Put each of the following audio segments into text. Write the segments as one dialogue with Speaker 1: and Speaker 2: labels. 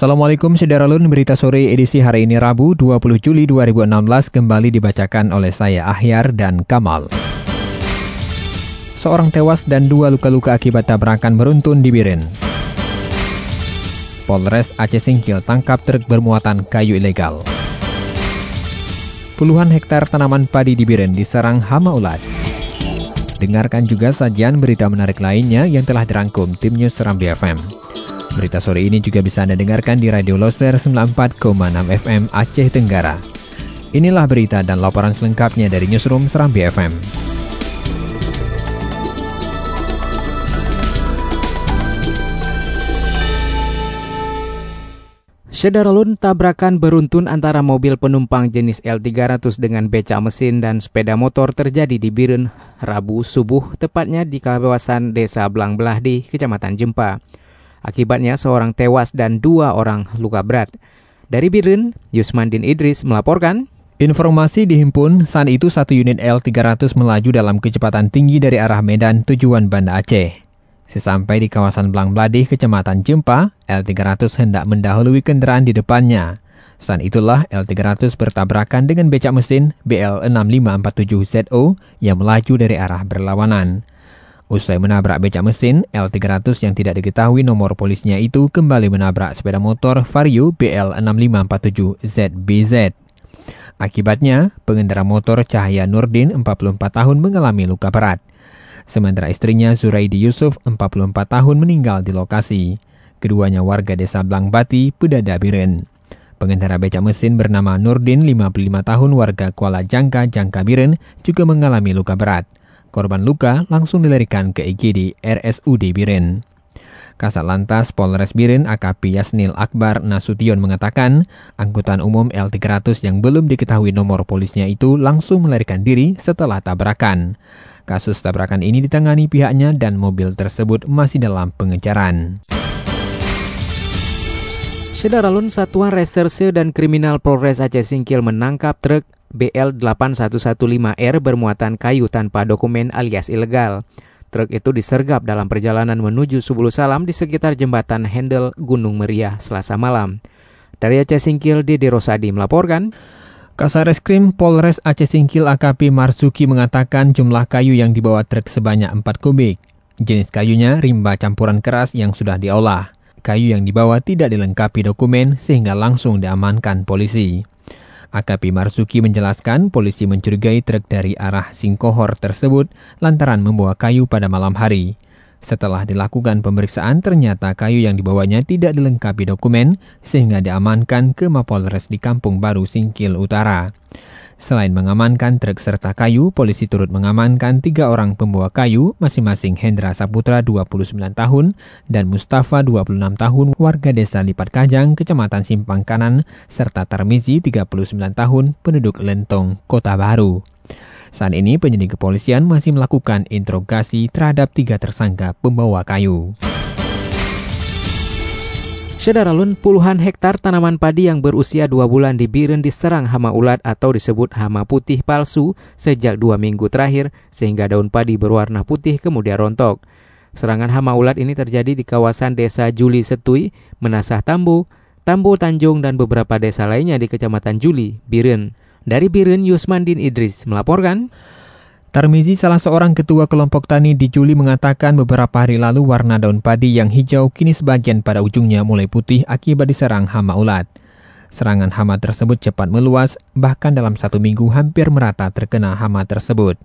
Speaker 1: Assalamualaikum Sederalun, berita sore edisi hari ini Rabu 20 Juli 2016 kembali dibacakan oleh saya Ahyar dan Kamal. Seorang tewas dan dua luka-luka akibat tabrakan beruntun di Biren. Polres Aceh Singkil tangkap truk bermuatan kayu ilegal. Puluhan hektar tanaman padi di Biren diserang hama ulat. Dengarkan juga sajian berita menarik lainnya yang telah dirangkum tim News Serambi FM. Berita sore ini juga bisa Anda dengarkan di Radio Loser 94,6 FM Aceh Tenggara. Inilah berita dan laporan selengkapnya dari Newsroom Serambi FM.
Speaker 2: Sederalun tabrakan beruntun antara mobil penumpang jenis L300 dengan beca mesin dan sepeda motor terjadi di Biren Rabu subuh tepatnya di kawasan Desa Belang Belahdi, Kecamatan Jempa. Akibatnya seorang tewas dan dua orang luka berat. Dari Biren, Yusmandin Idris melaporkan,
Speaker 1: Informasi dihimpun saat itu satu unit L300 melaju dalam kecepatan tinggi dari arah Medan tujuan Banda Aceh. Sesampai di kawasan Belang Bladih, Kecamatan Jempa, L300 hendak mendahului kendaraan di depannya. Saat itulah L300 bertabrakan dengan becak mesin BL6547ZO yang melaju dari arah berlawanan. Usai menabrak becak mesin, L300 yang tidak diketahui nomor polisnya itu kembali menabrak sepeda motor Vario BL6547ZBZ. Akibatnya, pengendara motor Cahaya Nurdin 44 tahun mengalami luka berat. Sementara istrinya Zuraidi Yusuf 44 tahun meninggal di lokasi. Keduanya warga desa Blangbati, Pedada Biren. Pengendara becak mesin bernama Nurdin 55 tahun warga Kuala Jangka, Jangka Biren juga mengalami luka berat. Korban luka langsung dilarikan ke IGD RSUD Biren. Kasat Lantas Polres Biren AKP Yasnil Akbar Nasution mengatakan, angkutan umum L300 yang belum diketahui nomor polisnya itu langsung melarikan diri setelah tabrakan. Kasus tabrakan ini ditangani pihaknya dan mobil tersebut masih dalam pengejaran.
Speaker 2: Sedaralun Satuan Reserse dan Kriminal Polres Aceh Singkil menangkap truk BL8115R bermuatan kayu tanpa dokumen alias ilegal. Truk itu disergap dalam perjalanan menuju Subulu Salam di sekitar jembatan Handel Gunung Meriah Selasa malam. Dari Aceh Singkil, Dede Rosadi melaporkan.
Speaker 1: Kasareskrim Polres Aceh Singkil AKP Marsuki mengatakan jumlah kayu yang dibawa truk sebanyak 4 kubik. Jenis kayunya rimba campuran keras yang sudah diolah. Kayu yang dibawa tidak dilengkapi dokumen sehingga langsung diamankan polisi. AKP Marsuki menjelaskan polisi mencurigai truk dari arah Singkohor tersebut lantaran membawa kayu pada malam hari. Setelah dilakukan pemeriksaan, ternyata kayu yang dibawanya tidak dilengkapi dokumen sehingga diamankan ke Mapolres di Kampung Baru Singkil Utara. Selain mengamankan truk serta kayu, polisi turut mengamankan tiga orang pembawa kayu, masing-masing Hendra Saputra 29 tahun dan Mustafa 26 tahun warga desa Lipat Kajang, Kecamatan Simpang Kanan, serta Tarmizi 39 tahun penduduk Lentong, Kota Baru. Saat ini penyidik kepolisian masih melakukan interogasi terhadap tiga tersangka pembawa kayu.
Speaker 2: Sederalun, puluhan hektar tanaman padi yang berusia dua bulan di Biren diserang hama ulat atau disebut hama putih palsu sejak dua minggu terakhir sehingga daun padi berwarna putih kemudian rontok. Serangan hama ulat ini terjadi di kawasan desa Juli Setui, Menasah Tambu, Tambu Tanjung dan beberapa desa lainnya di Kecamatan Juli, Biren. Dari Biren, Yusmandin Idris melaporkan.
Speaker 1: Tarmizi, salah seorang ketua kelompok tani di Juli mengatakan beberapa hari lalu warna daun padi yang hijau kini sebagian pada ujungnya mulai putih akibat diserang hama ulat. Serangan hama tersebut cepat meluas, bahkan dalam satu minggu hampir merata terkena hama tersebut.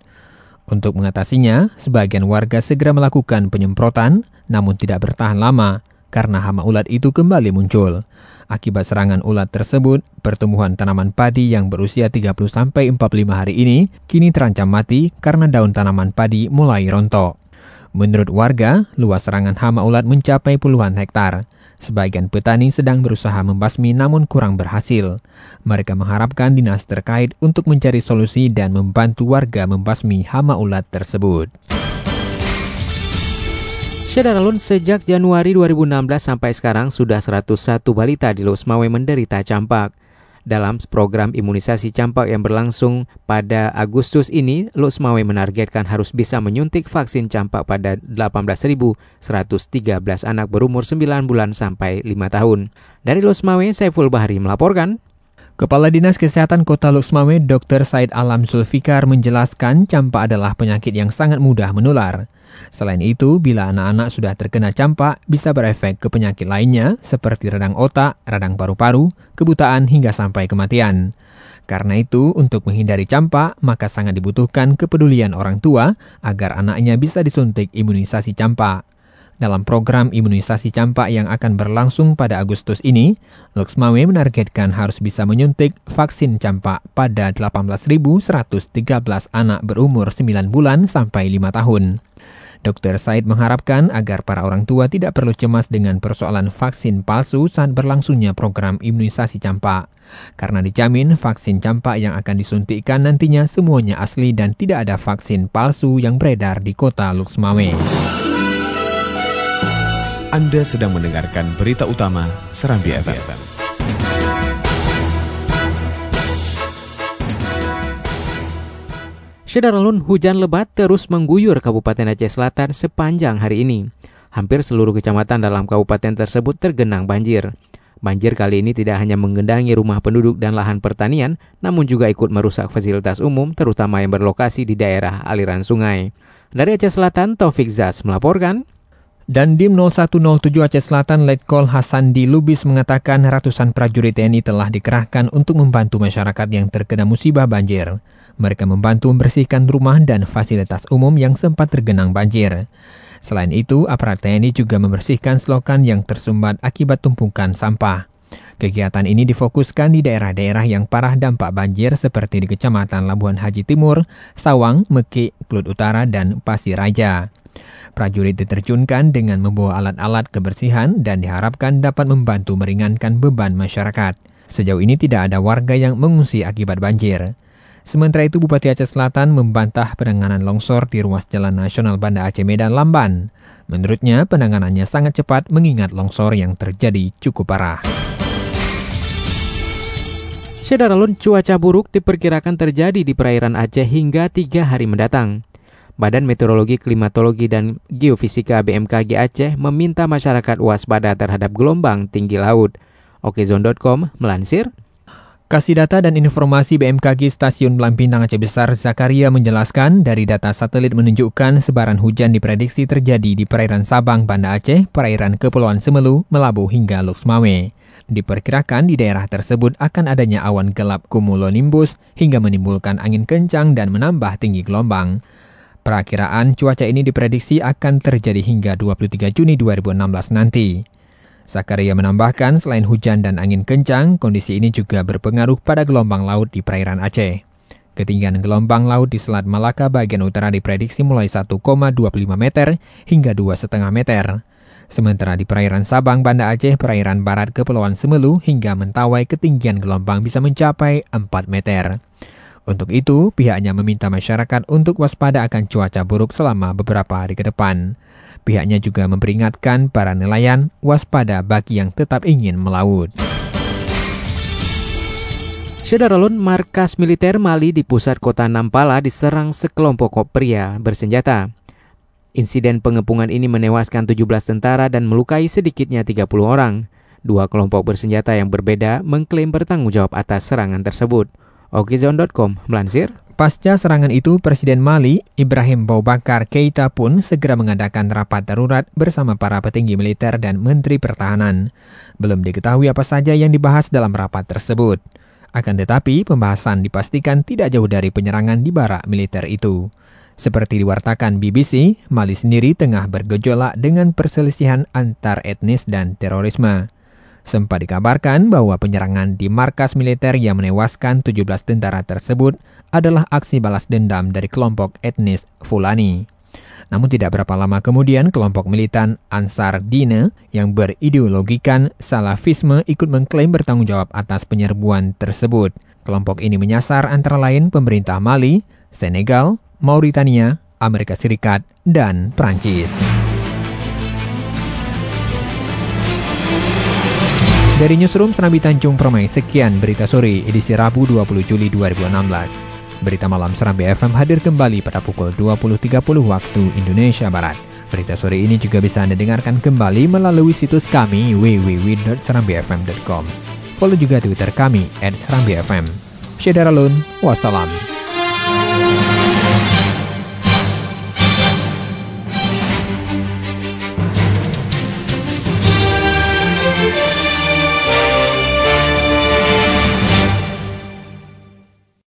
Speaker 1: Untuk mengatasinya, sebagian warga segera melakukan penyemprotan, namun tidak bertahan lama karena hama ulat itu kembali muncul. Akibat serangan ulat tersebut, pertumbuhan tanaman padi yang berusia 30-45 hari ini kini terancam mati karena daun tanaman padi mulai rontok. Menurut warga, luas serangan hama ulat mencapai puluhan hektar. Sebagian petani sedang berusaha membasmi namun kurang berhasil. Mereka mengharapkan dinas terkait untuk mencari solusi dan membantu warga membasmi hama ulat tersebut.
Speaker 2: Saudara Lun, sejak Januari 2016 sampai sekarang sudah 101 balita di Losmawe menderita campak. Dalam program imunisasi campak yang berlangsung pada Agustus ini, Lusmawe menargetkan harus bisa menyuntik vaksin campak pada 18.113 anak berumur 9 bulan sampai 5 tahun. Dari Lusmawe, Saiful Bahari melaporkan.
Speaker 1: Kepala Dinas Kesehatan Kota Luxmawe, Dr. Said Alam Zulfikar menjelaskan campak adalah penyakit yang sangat mudah menular. Selain itu, bila anak-anak sudah terkena campak, bisa berefek ke penyakit lainnya seperti radang otak, radang paru-paru, kebutaan hingga sampai kematian. Karena itu, untuk menghindari campak, maka sangat dibutuhkan kepedulian orang tua agar anaknya bisa disuntik imunisasi campak. Dalam program imunisasi campak yang akan berlangsung pada Agustus ini, Luxmawe menargetkan harus bisa menyuntik vaksin campak pada 18.113 anak berumur 9 bulan sampai 5 tahun. Dr. Said mengharapkan agar para orang tua tidak perlu cemas dengan persoalan vaksin palsu saat berlangsungnya program imunisasi campak. Karena dijamin vaksin campak yang akan disuntikkan nantinya semuanya asli dan tidak ada vaksin palsu yang beredar di kota Luxmawe.
Speaker 3: Anda sedang mendengarkan berita utama Serambi FM.
Speaker 2: Sederalun hujan lebat terus mengguyur Kabupaten Aceh Selatan sepanjang hari ini. Hampir seluruh kecamatan dalam kabupaten tersebut tergenang banjir. Banjir kali ini tidak hanya menggendangi rumah penduduk dan lahan pertanian, namun juga ikut merusak fasilitas umum, terutama yang berlokasi di daerah aliran sungai. Dari Aceh Selatan, Taufik Zas melaporkan.
Speaker 1: Dan Dim 0107 Aceh Selatan Letkol Hasan di Lubis mengatakan ratusan prajurit TNI telah dikerahkan untuk membantu masyarakat yang terkena musibah banjir. Mereka membantu membersihkan rumah dan fasilitas umum yang sempat tergenang banjir. Selain itu, aparat TNI juga membersihkan selokan yang tersumbat akibat tumpukan sampah. Kegiatan ini difokuskan di daerah-daerah yang parah dampak banjir seperti di Kecamatan Labuan Haji Timur, Sawang, Meki, Klut Utara, dan Pasir Raja. Prajurit diterjunkan dengan membawa alat-alat kebersihan dan diharapkan dapat membantu meringankan beban masyarakat. Sejauh ini tidak ada warga yang mengungsi akibat banjir. Sementara itu, Bupati Aceh Selatan membantah penanganan longsor di ruas Jalan Nasional Banda Aceh Medan Lamban. Menurutnya, penanganannya sangat cepat mengingat longsor yang terjadi cukup parah.
Speaker 2: Saudara cuaca buruk diperkirakan terjadi di perairan Aceh hingga tiga hari mendatang. Badan Meteorologi, Klimatologi, dan Geofisika BMKG Aceh meminta masyarakat waspada terhadap gelombang tinggi laut. Okezon.com melansir,
Speaker 1: Kasih data dan informasi BMKG Stasiun Belampintang Aceh Besar Zakaria menjelaskan dari data satelit menunjukkan sebaran hujan diprediksi terjadi di perairan Sabang, Banda Aceh, perairan Kepulauan Semelu, Melabu hingga Luxmawe. Diperkirakan di daerah tersebut akan adanya awan gelap cumulonimbus hingga menimbulkan angin kencang dan menambah tinggi gelombang. Perakiraan cuaca ini diprediksi akan terjadi hingga 23 Juni 2016 nanti. Zakaria menambahkan selain hujan dan angin kencang, kondisi ini juga berpengaruh pada gelombang laut di perairan Aceh. Ketinggian gelombang laut di Selat Malaka bagian utara diprediksi mulai 1,25 meter hingga 2,5 meter. Sementara di perairan Sabang, Banda Aceh, perairan barat Kepulauan Semelu hingga Mentawai ketinggian gelombang bisa mencapai 4 meter. Untuk itu, pihaknya meminta masyarakat untuk waspada akan cuaca buruk selama beberapa hari ke depan. Pihaknya juga memperingatkan para nelayan waspada bagi yang tetap ingin melaut.
Speaker 2: Saudara markas militer Mali di pusat kota Nampala diserang sekelompok pria bersenjata. Insiden pengepungan ini menewaskan 17 tentara dan melukai sedikitnya 30 orang. Dua kelompok bersenjata yang berbeda mengklaim bertanggung jawab atas serangan tersebut. Okizon.com melansir,
Speaker 1: Pasca serangan itu, Presiden Mali, Ibrahim Boubacar Keita pun segera mengadakan rapat darurat bersama para petinggi militer dan Menteri Pertahanan. Belum diketahui apa saja yang dibahas dalam rapat tersebut. Akan tetapi, pembahasan dipastikan tidak jauh dari penyerangan di barak militer itu. Seperti diwartakan BBC, Mali sendiri tengah bergejolak dengan perselisihan antar etnis dan terorisme. Sempat dikabarkan bahwa penyerangan di markas militer yang menewaskan 17 tentara tersebut adalah aksi balas dendam dari kelompok etnis Fulani. Namun tidak berapa lama kemudian kelompok militan Ansar Dine yang berideologikan salafisme ikut mengklaim bertanggung jawab atas penyerbuan tersebut. Kelompok ini menyasar antara lain pemerintah Mali, Senegal, Mauritania, Amerika Serikat, dan Prancis. Dari Newsroom Serambi Tanjung Permai, sekian berita sore edisi Rabu 20 Juli 2016. Berita malam Serambi FM hadir kembali pada pukul 20.30 waktu Indonesia Barat. Berita sore ini juga bisa Anda dengarkan kembali melalui situs kami www.serambifm.com. Follow juga Twitter kami @serambifm. Syedaralun, wassalam.